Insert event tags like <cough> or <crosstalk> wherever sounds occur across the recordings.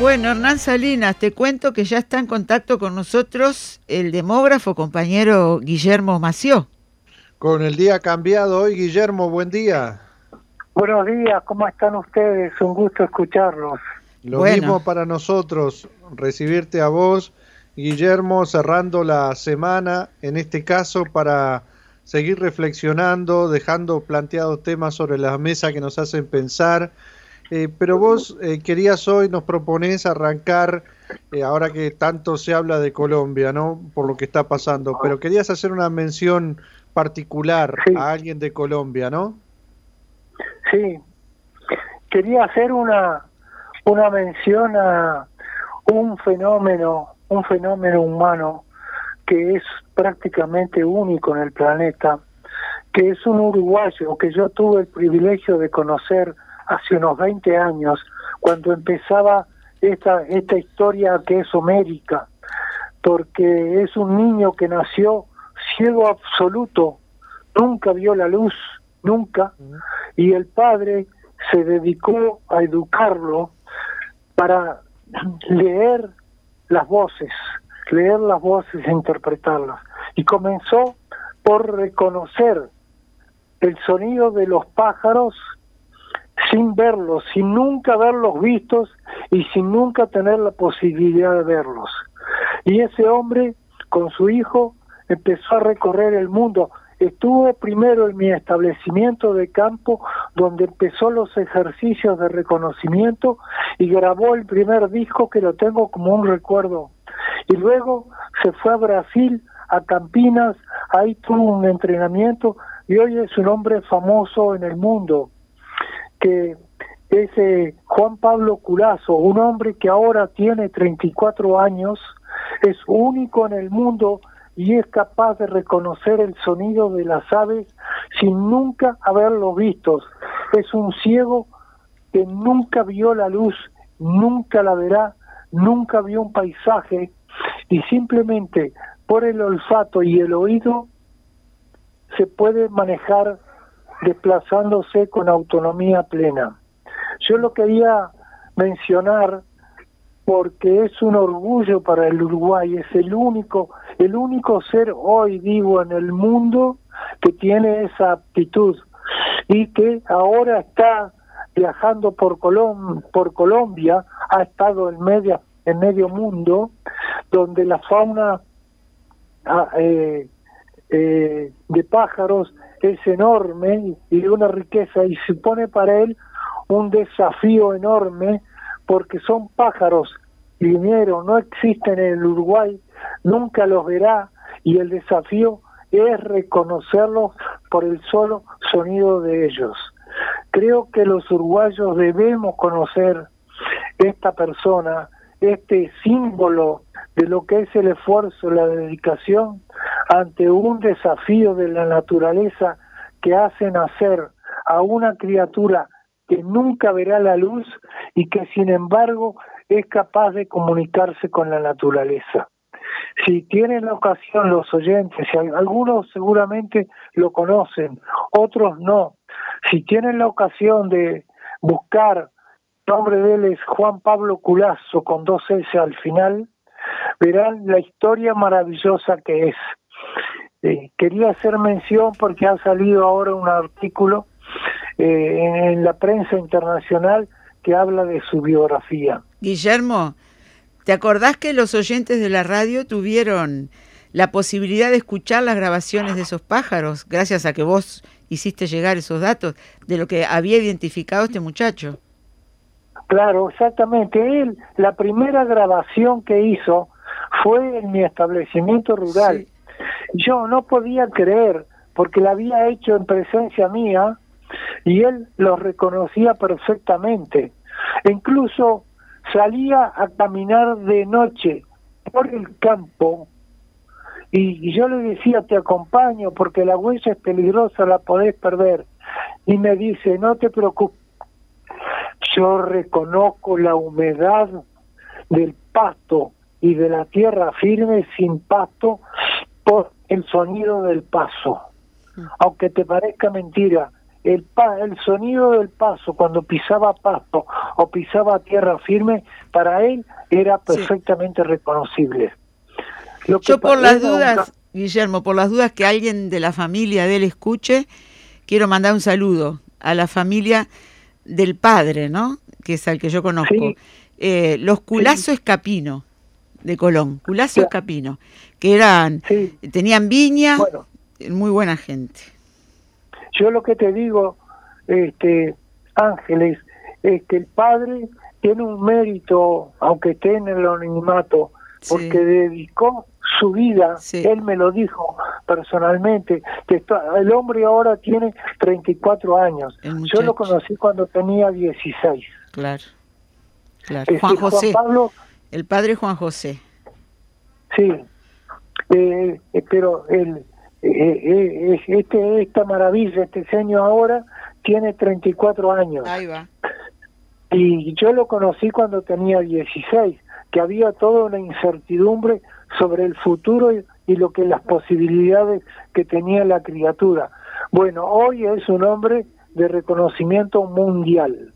Bueno, Hernán Salinas, te cuento que ya está en contacto con nosotros el demógrafo compañero Guillermo Mació. Con el día cambiado hoy, Guillermo, buen día. Buenos días, ¿cómo están ustedes? Un gusto escucharlos. Lo mismo para nosotros, recibirte a vos, Guillermo, cerrando la semana, en este caso para seguir reflexionando, dejando planteados temas sobre la mesa que nos hacen pensar eh, pero vos eh, querías hoy, nos proponés arrancar, eh, ahora que tanto se habla de Colombia, ¿no? Por lo que está pasando, pero querías hacer una mención particular a alguien de Colombia, ¿no? Sí, quería hacer una, una mención a un fenómeno, un fenómeno humano que es prácticamente único en el planeta, que es un uruguayo que yo tuve el privilegio de conocer hace unos 20 años, cuando empezaba esta, esta historia que es homérica, porque es un niño que nació ciego absoluto, nunca vio la luz, nunca, y el padre se dedicó a educarlo para leer las voces, leer las voces e interpretarlas. Y comenzó por reconocer el sonido de los pájaros sin verlos, sin nunca verlos vistos y sin nunca tener la posibilidad de verlos. Y ese hombre con su hijo empezó a recorrer el mundo. Estuvo primero en mi establecimiento de campo donde empezó los ejercicios de reconocimiento y grabó el primer disco que lo tengo como un recuerdo. Y luego se fue a Brasil, a Campinas, ahí tuvo un entrenamiento y hoy es un hombre famoso en el mundo que ese Juan Pablo Culazo, un hombre que ahora tiene 34 años, es único en el mundo y es capaz de reconocer el sonido de las aves sin nunca haberlo visto. Es un ciego que nunca vio la luz, nunca la verá, nunca vio un paisaje y simplemente por el olfato y el oído se puede manejar desplazándose con autonomía plena. Yo lo quería mencionar porque es un orgullo para el Uruguay, es el único, el único ser hoy vivo en el mundo que tiene esa aptitud y que ahora está viajando por, por Colombia, ha estado en medio, en medio mundo, donde la fauna ah, eh, eh, de pájaros es enorme y de una riqueza y supone para él un desafío enorme porque son pájaros dinero no existen en el Uruguay, nunca los verá y el desafío es reconocerlos por el solo sonido de ellos. Creo que los uruguayos debemos conocer esta persona, este símbolo de lo que es el esfuerzo, la dedicación ante un desafío de la naturaleza que hace nacer a una criatura que nunca verá la luz y que sin embargo es capaz de comunicarse con la naturaleza. Si tienen la ocasión los oyentes, algunos seguramente lo conocen, otros no, si tienen la ocasión de buscar, el nombre de él es Juan Pablo Culazo con dos S al final, verán la historia maravillosa que es. Eh, quería hacer mención porque ha salido ahora un artículo eh, en la prensa internacional que habla de su biografía. Guillermo, ¿te acordás que los oyentes de la radio tuvieron la posibilidad de escuchar las grabaciones de esos pájaros, gracias a que vos hiciste llegar esos datos de lo que había identificado este muchacho? Claro, exactamente. Él, la primera grabación que hizo fue en mi establecimiento rural. Yo no podía creer, porque la había hecho en presencia mía y él lo reconocía perfectamente. incluso salía a caminar de noche por el campo y, yo le decía, te acompaño porque la huella es peligrosa, la podés perder. Y me dice, no te preocupes, yo reconozco la humedad del pasto y de la tierra firme sin pasto por el sonido del paso. Aunque te parezca mentira, el, el sonido del paso cuando pisaba pasto o pisaba tierra firme, para él era perfectamente reconocible. Yo por las dudas, Guillermo, por las dudas que alguien de la familia de él escuche, quiero mandar un saludo a la familia del padre, ¿no? Que es al que yo conozco. Eh, los Culazo Escapino de Colón, Culazo Escapino, que eran, tenían viña, muy buena gente. Yo lo que te digo, este, Ángeles, es que el padre tiene un mérito, aunque esté en el anonimato, porque dedicó su vida, él me lo dijo personalmente, que el hombre ahora tiene 34 años, yo lo conocí cuando tenía 16. Claro, claro. Juan José, el padre Juan José. Sí, eh, eh, pero el, eh, este, esta maravilla, este señor ahora tiene 34 años. Ahí va. Y yo lo conocí cuando tenía 16, que había toda una incertidumbre sobre el futuro y, lo que las posibilidades que tenía la criatura. Bueno, hoy es un hombre de reconocimiento mundial.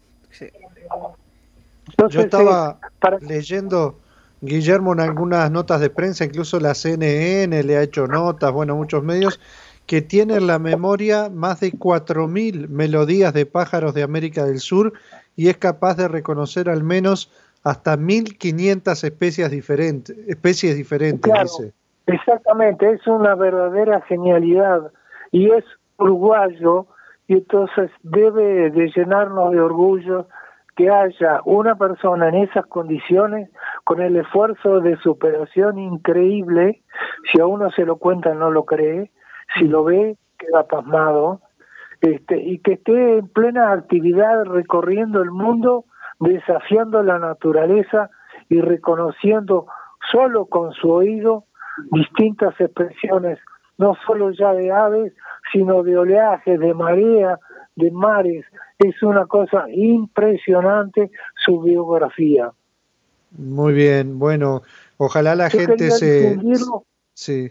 Yo estaba leyendo, Guillermo, en algunas notas de prensa, incluso la CNN le ha hecho notas, bueno, muchos medios, que tiene en la memoria más de 4.000 melodías de pájaros de América del Sur y es capaz de reconocer al menos hasta 1500 especies diferentes, especies diferentes, dice. Exactamente, es una verdadera genialidad y es uruguayo y entonces debe de llenarnos de orgullo que haya una persona en esas condiciones con el esfuerzo de superación increíble, si a uno se lo cuenta no lo cree, si lo ve queda pasmado, este, y que esté en plena actividad recorriendo el mundo desafiando la naturaleza y reconociendo solo con su oído distintas expresiones, no solo ya de aves, sino de oleaje, de marea, de mares. Es una cosa impresionante su biografía. Muy bien, bueno, ojalá la gente se... Sí.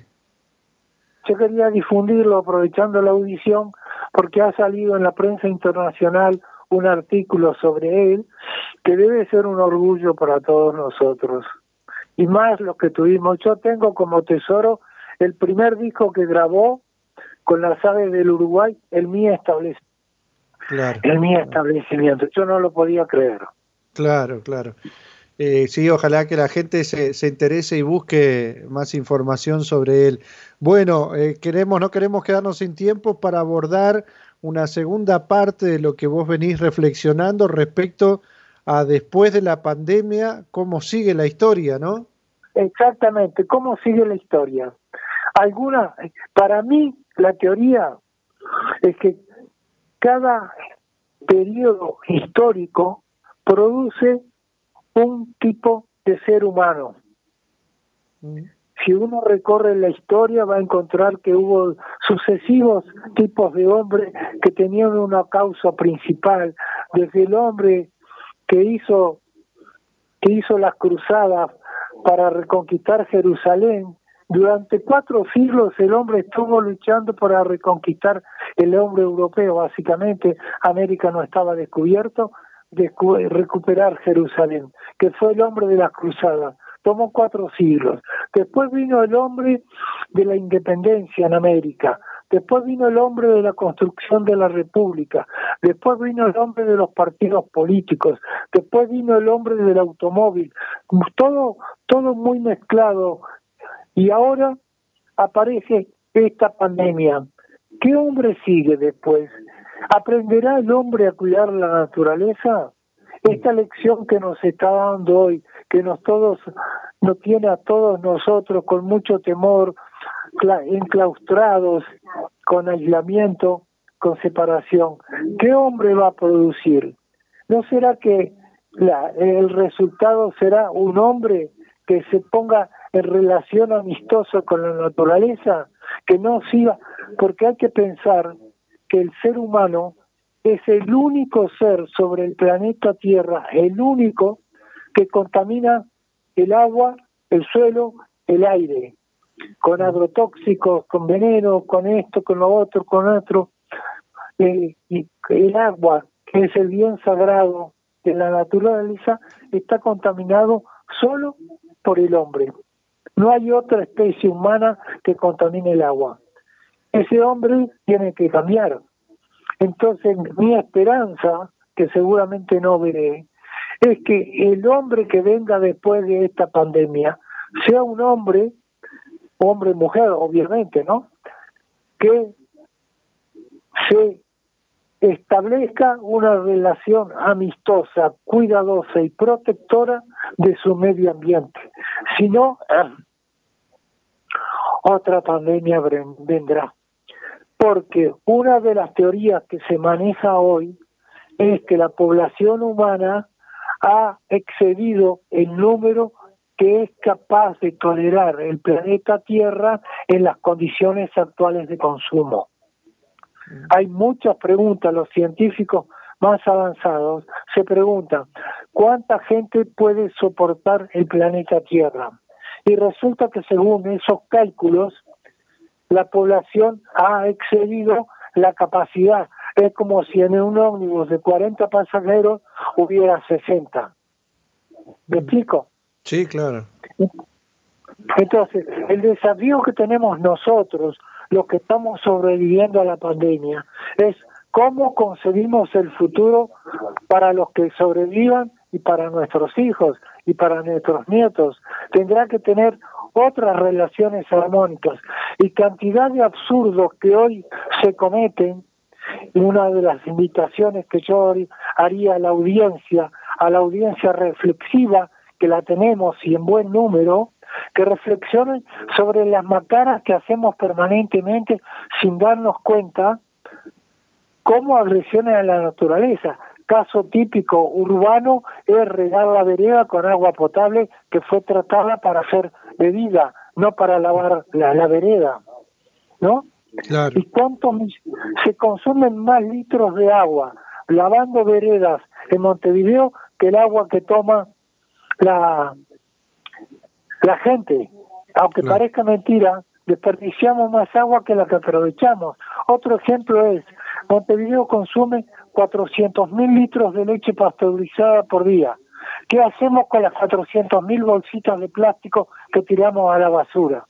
Yo quería difundirlo aprovechando la audición porque ha salido en la prensa internacional un artículo sobre él que debe ser un orgullo para todos nosotros. Y más lo que tuvimos. Yo tengo como tesoro el primer disco que grabó con las aves del Uruguay, el mío establecimiento. Claro, el mío establecimiento. Yo no lo podía creer. Claro, claro. Eh, sí, ojalá que la gente se, se, interese y busque más información sobre él. Bueno, eh, queremos, no queremos quedarnos sin tiempo para abordar una segunda parte de lo que vos venís reflexionando respecto a después de la pandemia, cómo sigue la historia, ¿no? Exactamente, cómo sigue la historia. Alguna, para mí, la teoría es que cada periodo histórico produce un tipo de ser humano. Mm si uno recorre la historia va a encontrar que hubo sucesivos tipos de hombres que tenían una causa principal, desde el hombre que hizo que hizo las cruzadas para reconquistar Jerusalén. Durante cuatro siglos el hombre estuvo luchando para reconquistar el hombre europeo, básicamente América no estaba descubierto, de recuperar Jerusalén, que fue el hombre de las cruzadas tomó cuatro siglos. Después vino el hombre de la independencia en América, después vino el hombre de la construcción de la república, después vino el hombre de los partidos políticos, después vino el hombre del automóvil, todo, todo muy mezclado. Y ahora aparece esta pandemia. ¿Qué hombre sigue después? ¿Aprenderá el hombre a cuidar la naturaleza? Esta lección que nos está dando hoy, que nos todos, nos tiene a todos nosotros con mucho temor, enclaustrados, con aislamiento, con separación. ¿Qué hombre va a producir? ¿No será que la, el resultado será un hombre que se ponga en relación amistosa con la naturaleza, que no siga, porque hay que pensar que el ser humano es el único ser sobre el planeta Tierra, el único que contamina el agua, el suelo, el aire, con agrotóxicos, con veneno, con esto, con lo otro, con otro. eh, y el agua, que es el bien sagrado de la naturaleza, está contaminado solo por el hombre. No hay otra especie humana que contamine el agua. Ese hombre tiene que cambiar. Entonces, mi esperanza, que seguramente no veré, es que el hombre que venga después de esta pandemia sea un hombre, hombre mujer, obviamente, ¿no? Que se establezca una relación amistosa, cuidadosa y protectora de su medio ambiente. Si no, otra pandemia vendrá. Porque una de las teorías que se maneja hoy es que la población humana ha excedido el número que es capaz de tolerar el planeta Tierra en las condiciones actuales de consumo. Hay muchas preguntas, los científicos más avanzados se preguntan, ¿cuánta gente puede soportar el planeta Tierra? Y resulta que según esos cálculos, la población ha excedido la capacidad. Es como si en un ómnibus de 40 pasajeros hubiera 60. ¿Me explico? Sí, claro. Entonces, el desafío que tenemos nosotros, los que estamos sobreviviendo a la pandemia, es cómo concebimos el futuro para los que sobrevivan y para nuestros hijos y para nuestros nietos. Tendrá que tener otras relaciones armónicas y cantidad de absurdos que hoy se cometen. Una de las invitaciones que yo haría a la audiencia, a la audiencia reflexiva, que la tenemos y en buen número, que reflexionen sobre las macaras que hacemos permanentemente sin darnos cuenta como agresiones a la naturaleza. Caso típico urbano es regar la vereda con agua potable que fue tratada para ser bebida, no para lavar la, vereda. ¿No? ¿Y cuántos se consumen más litros de agua lavando veredas en Montevideo que el agua que toma la, la gente? Aunque parezca mentira, desperdiciamos más agua que la que aprovechamos. Otro ejemplo es, Montevideo consume 400.000 litros de leche pasteurizada por día. ¿Qué hacemos con las 400.000 bolsitas de plástico que tiramos a la basura?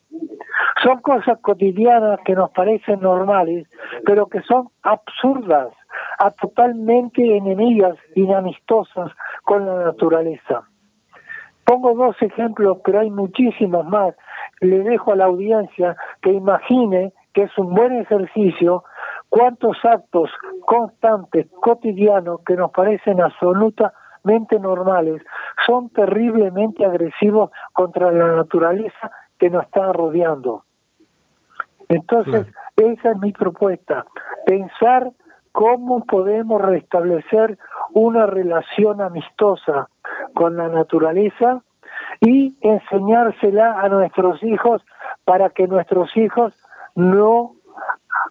Son cosas cotidianas que nos parecen normales, pero que son absurdas, totalmente enemigas, inamistosas con la naturaleza. Pongo dos ejemplos, pero hay muchísimos más. Le dejo a la audiencia que imagine que es un buen ejercicio cuántos actos constantes, cotidianos, que nos parecen absolutamente normales, son terriblemente agresivos contra la naturaleza que nos está rodeando. Entonces, esa es mi propuesta, pensar cómo podemos restablecer una relación amistosa con la naturaleza y enseñársela a nuestros hijos para que nuestros hijos no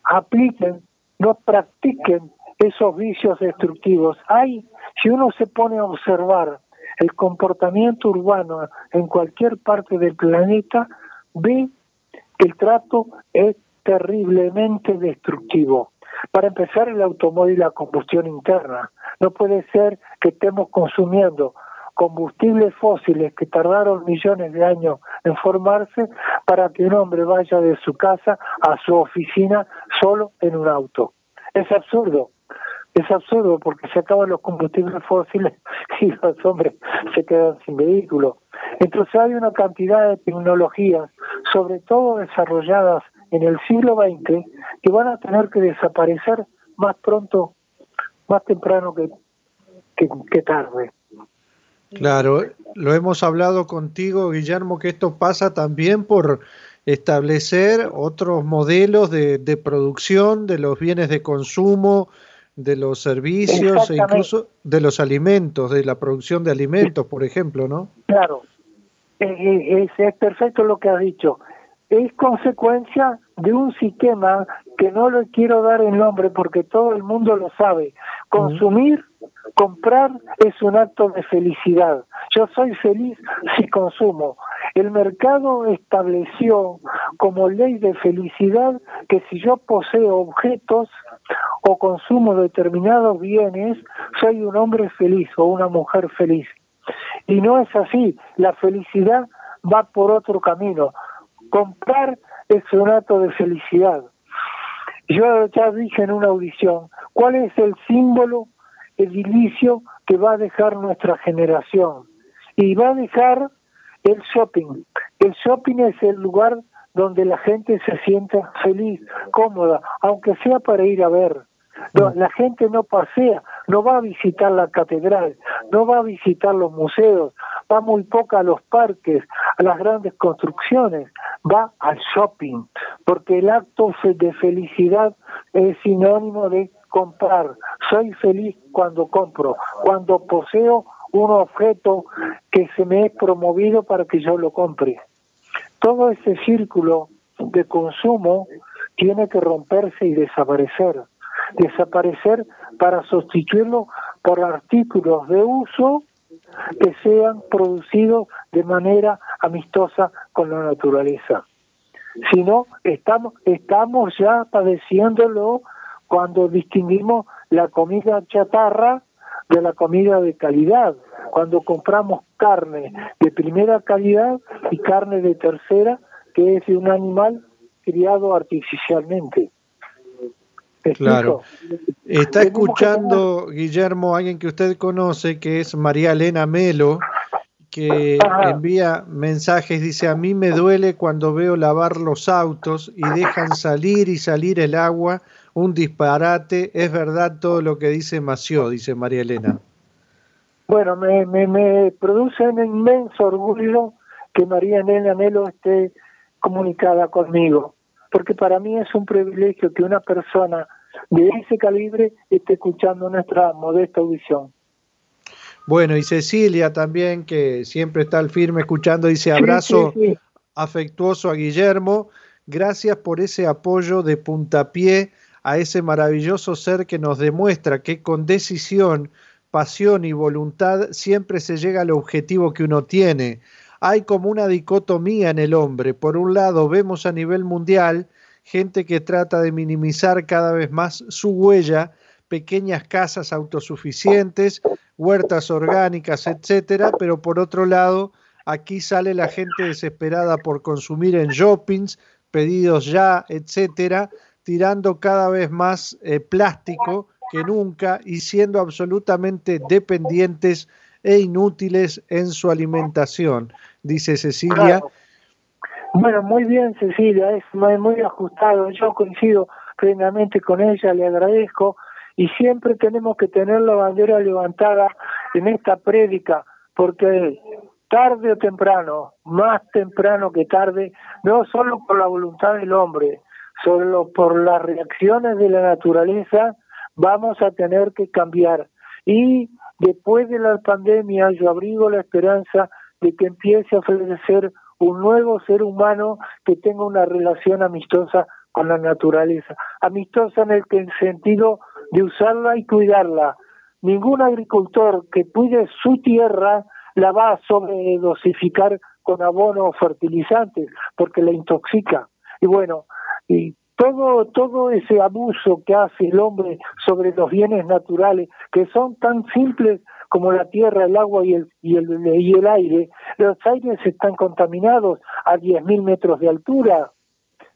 apliquen no practiquen esos vicios destructivos. Hay, si uno se pone a observar el comportamiento urbano en cualquier parte del planeta, ve que el trato es terriblemente destructivo. Para empezar, el automóvil a combustión interna. No puede ser que estemos consumiendo combustibles fósiles que tardaron millones de años en formarse para que un hombre vaya de su casa a su oficina solo en un auto. Es absurdo, es absurdo porque se acaban los combustibles fósiles <laughs> y los hombres se quedan sin vehículo. Entonces hay una cantidad de tecnologías, sobre todo desarrolladas en el siglo XX, que van a tener que desaparecer más pronto, más temprano que, que tarde. Claro, lo hemos hablado contigo, Guillermo, que esto pasa también por establecer otros modelos de, de producción de los bienes de consumo, de los servicios e incluso de los alimentos, de la producción de alimentos, por ejemplo, ¿no? Claro, eh, eh, es, es perfecto lo que has dicho. Es consecuencia de un sistema que no le quiero dar el nombre porque todo el mundo lo sabe. Consumir Comprar es un acto de felicidad. Yo soy feliz si consumo. El mercado estableció como ley de felicidad que si yo poseo objetos o consumo determinados bienes, soy un hombre feliz o una mujer feliz. Y no es así, la felicidad va por otro camino. Comprar es un acto de felicidad. Yo ya dije en una audición, ¿cuál es el símbolo edilicio que va a dejar nuestra generación? Y va a dejar el shopping. El shopping es el lugar donde la gente se sienta feliz, cómoda, aunque sea para ir a ver. Mm. la gente no pasea, no va a visitar la catedral, no va a visitar los museos, va muy poco a los parques, a las grandes construcciones, va al shopping, porque el acto de felicidad es sinónimo de comprar. Soy feliz cuando compro, cuando poseo un objeto que se me es promovido para que yo lo compre. Todo ese círculo de consumo tiene que romperse y desaparecer. Desaparecer para sustituirlo por artículos de uso que sean producidos de manera amistosa con la naturaleza. Si no, estamos, estamos ya padeciéndolo cuando distinguimos la comida chatarra de la comida de calidad, cuando compramos carne de primera calidad y carne de tercera, que es de un animal criado artificialmente. Claro. Está escuchando, Guillermo, alguien que usted conoce, que es María Elena Melo, que envía mensajes, dice, a mí me duele cuando veo lavar los autos y dejan salir y salir el agua, un disparate, es verdad todo lo que dice Mació, dice María Elena. Bueno, me, me, me produce un inmenso orgullo que María Elena Melo esté comunicada conmigo porque para mí es un privilegio que una persona de ese calibre esté escuchando nuestra modesta audición. Bueno, y Cecilia también, que siempre está al firme escuchando, dice abrazo afectuoso a Guillermo, gracias por ese apoyo de puntapié a ese maravilloso ser que nos demuestra que con decisión, pasión y voluntad siempre se llega al objetivo que uno tiene hay como una dicotomía en el hombre. Por un lado, vemos a nivel mundial gente que trata de minimizar cada vez más su huella, pequeñas casas autosuficientes, huertas orgánicas, etcétera, pero por otro lado, aquí sale la gente desesperada por consumir en shoppings, pedidos ya, etcétera, tirando cada vez más eh, plástico que nunca y siendo absolutamente dependientes e inútiles en su alimentación dice Cecilia. Bueno, muy bien Cecilia, es muy, ajustado, yo coincido plenamente con ella, le agradezco. Y siempre tenemos que tener la bandera levantada en esta prédica, porque tarde o temprano, más temprano que tarde, no solo por la voluntad del hombre, solo por las reacciones de la naturaleza, vamos a tener que cambiar. Y después de la pandemia yo abrigo la esperanza de que empiece a ofrecer un nuevo ser humano que tenga una relación amistosa con la naturaleza, amistosa en el, sentido de usarla y cuidarla. Ningún agricultor que cuide su tierra la va a sobredosificar con abono o fertilizantes porque la intoxica. Y bueno, y todo, todo ese abuso que hace el hombre sobre los bienes naturales, que son tan simples como la tierra, el agua y el, y el, y el aire, los aires están contaminados a 10.000 metros de altura,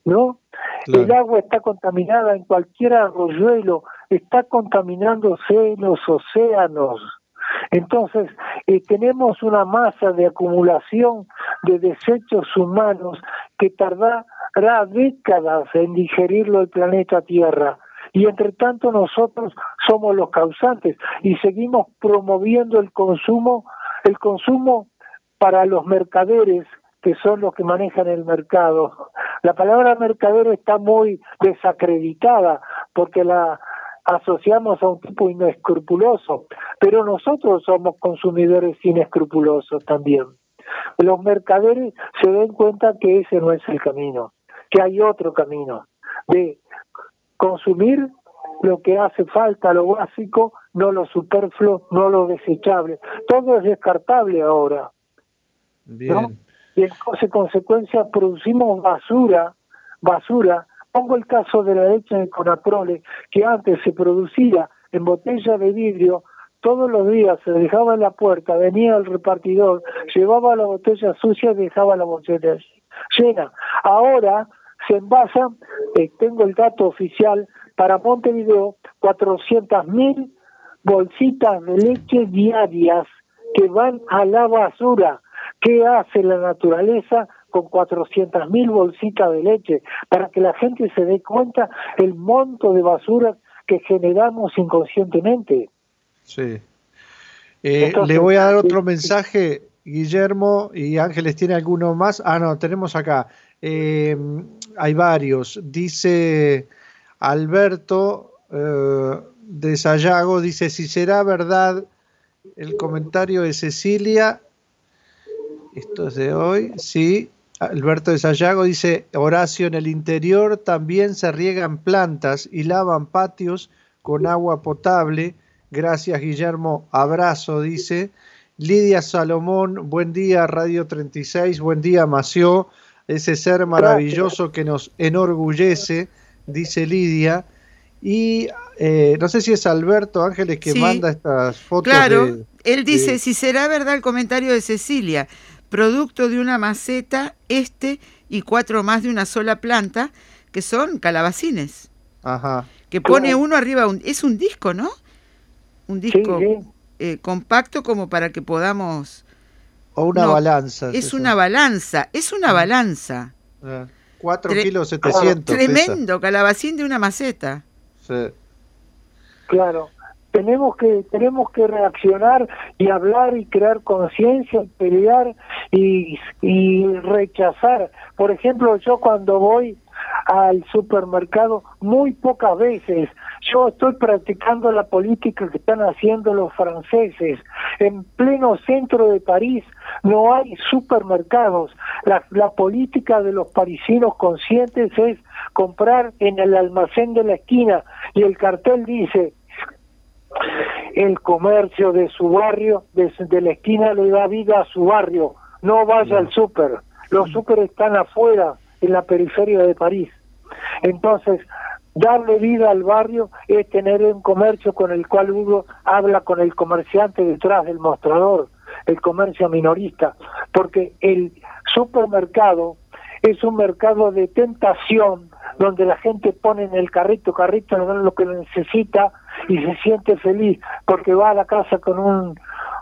¿no? El agua está contaminada en cualquier arroyuelo, está contaminándose en los océanos. Entonces, eh, tenemos una masa de acumulación de desechos humanos que tardará décadas en digerirlo el planeta Tierra y entre tanto nosotros somos los causantes y seguimos promoviendo el consumo, el consumo para los mercaderes que son los que manejan el mercado. La palabra mercader está muy desacreditada porque la asociamos a un tipo inescrupuloso, pero nosotros somos consumidores inescrupulosos también. Los mercaderes se den cuenta que ese no es el camino, que hay otro camino de consumir lo que hace falta, lo básico, no lo superfluo, no lo desechable. Todo es descartable ahora. Y en consecuencia producimos basura, basura pongo el caso de la leche de Conaprole, que antes se producía en botella de vidrio, todos los días se dejaba en la puerta, venía el repartidor, llevaba la botella sucia y dejaba la botella llena. Ahora se envasa, eh, tengo el dato oficial, para Montevideo, 400.000 bolsitas de leche diarias que van a la basura. ¿Qué hace la naturaleza con 400.000 bolsitas de leche? Para que la gente se dé cuenta el monto de basura que generamos inconscientemente. Sí. Eh, le voy a dar otro mensaje, Guillermo y Ángeles, ¿tiene alguno más? Ah, no, tenemos acá. Eh, hay varios. Dice Alberto eh, de Sayago, dice, si será verdad el comentario de Cecilia, esto es de hoy, sí, Alberto de Sayago dice, Horacio, en el interior también se riegan plantas y lavan patios con agua potable. Gracias, Guillermo. Abrazo, dice. Lidia Salomón, buen día, Radio 36, buen día, Mació, ese ser maravilloso que nos enorgullece, dice Lidia. Y eh, no sé si es Alberto Ángeles que manda estas fotos. Claro, él dice, si será verdad el comentario de Cecilia, producto de una maceta, este y cuatro más de una sola planta, que son calabacines. Ajá. Que pone uno arriba, es un disco, ¿no? Un disco eh, compacto como para que podamos... O una balanza. Es, una balanza, es una balanza. 4 ah, kilos 700. Tremendo, calabacín de una maceta. Sí. Claro tenemos que tenemos que reaccionar y hablar y crear conciencia y pelear y, y rechazar por ejemplo yo cuando voy al supermercado muy pocas veces. Yo estoy practicando la política que están haciendo los franceses. En pleno centro de París no hay supermercados. La, la política de los parisinos conscientes es comprar en el almacén de la esquina y el cartel dice el comercio de su barrio, desde la esquina le da vida a su barrio, no vaya al súper, los súper están afuera, en la periferia de París. Entonces, darle vida al barrio es tener un comercio con el cual uno habla con el comerciante detrás del mostrador, el comercio minorista, porque el supermercado es un mercado de tentación donde la gente pone en el carrito, carrito lo que necesita y se siente feliz porque va a la casa con un,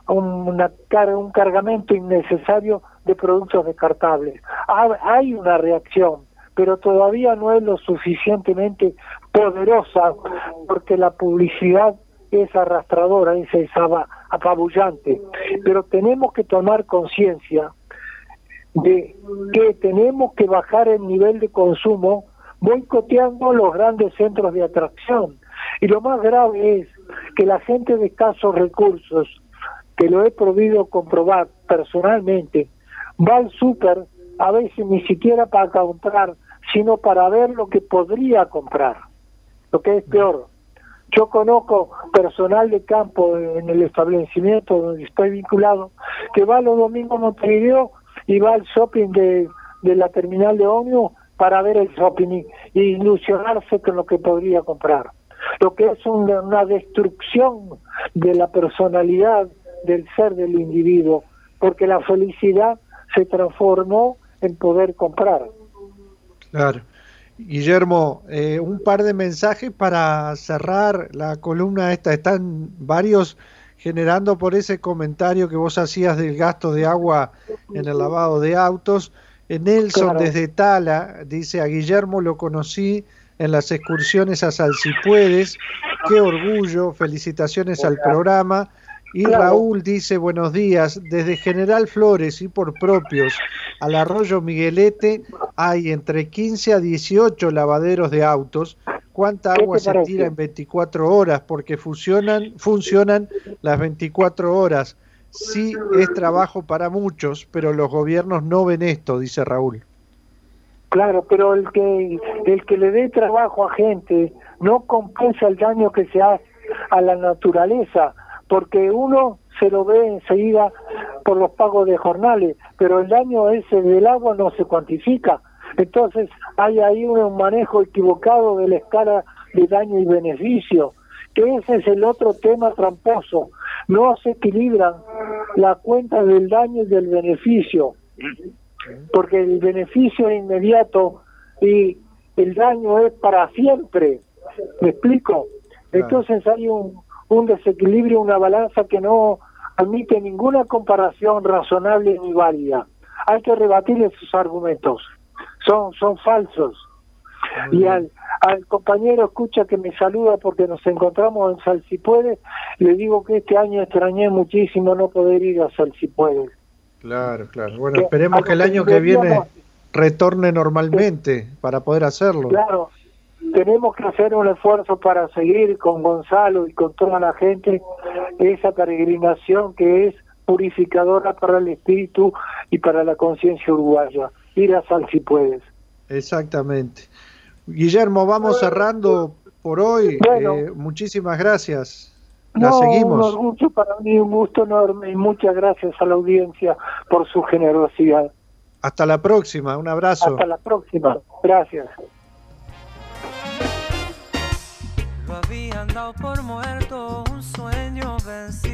una, un cargamento innecesario de productos descartables. Hay una reacción, pero todavía no es lo suficientemente poderosa porque la publicidad es arrastradora, es, es apabullante. Pero tenemos que tomar conciencia de que tenemos que bajar el nivel de consumo boicoteando los grandes centros de atracción. Y lo más grave es que la gente de escasos recursos, que lo he podido comprobar personalmente, va al súper a veces ni siquiera para comprar, sino para ver lo que podría comprar, lo que es peor. Yo conozco personal de campo en el establecimiento donde estoy vinculado, que va los domingos a Montevideo y va al shopping de, de la terminal de ómnibus para ver el shopping y, ilusionarse con lo que podría comprar. Lo que es una, destrucción de la personalidad del ser del individuo, porque la felicidad se transformó en poder comprar. Claro. Guillermo, eh, un par de mensajes para cerrar la columna esta. Están varios generando por ese comentario que vos hacías del gasto de agua en el lavado de autos. Nelson desde Tala dice, a Guillermo lo conocí en las excursiones a Salsipuedes, qué orgullo, felicitaciones al programa. Y Raúl dice, buenos días, desde General Flores y por propios al arroyo Miguelete hay entre 15 a 18 lavaderos de autos. ¿Cuánta agua se tira en 24 horas? Porque funcionan, funcionan las 24 horas sí es trabajo para muchos, pero los gobiernos no ven esto, dice Raúl. Claro, pero el que el que le dé trabajo a gente no compensa el daño que se hace a la naturaleza, porque uno se lo ve enseguida por los pagos de jornales, pero el daño ese del agua no se cuantifica. Entonces hay ahí un manejo equivocado de la escala de daño y beneficio, que ese es el otro tema tramposo. No se equilibran la cuenta del daño y del beneficio, porque el beneficio es inmediato y el daño es para siempre. ¿Me explico? Entonces hay un, un desequilibrio, una balanza que no admite ninguna comparación razonable ni válida. Hay que rebatir esos argumentos. Son, son falsos. y al, al compañero escucha que me saluda porque nos encontramos en Salsipuede, le digo que este año extrañé muchísimo no poder ir a Salsipuede. Claro, claro. Bueno, esperemos que el año que viene retorne normalmente para poder hacerlo. Claro, tenemos que hacer un esfuerzo para seguir con Gonzalo y con toda la gente esa peregrinación que es purificadora para el espíritu y para la conciencia uruguaya. Ir a Sal si puedes. Exactamente. Guillermo, vamos cerrando por hoy. Eh, muchísimas gracias. La seguimos. Un gusto para mí, un gusto enorme y muchas gracias a la audiencia por su generosidad. Hasta la próxima, un abrazo. Hasta la próxima, gracias. Lo habían dado por muerto, un sueño vencido.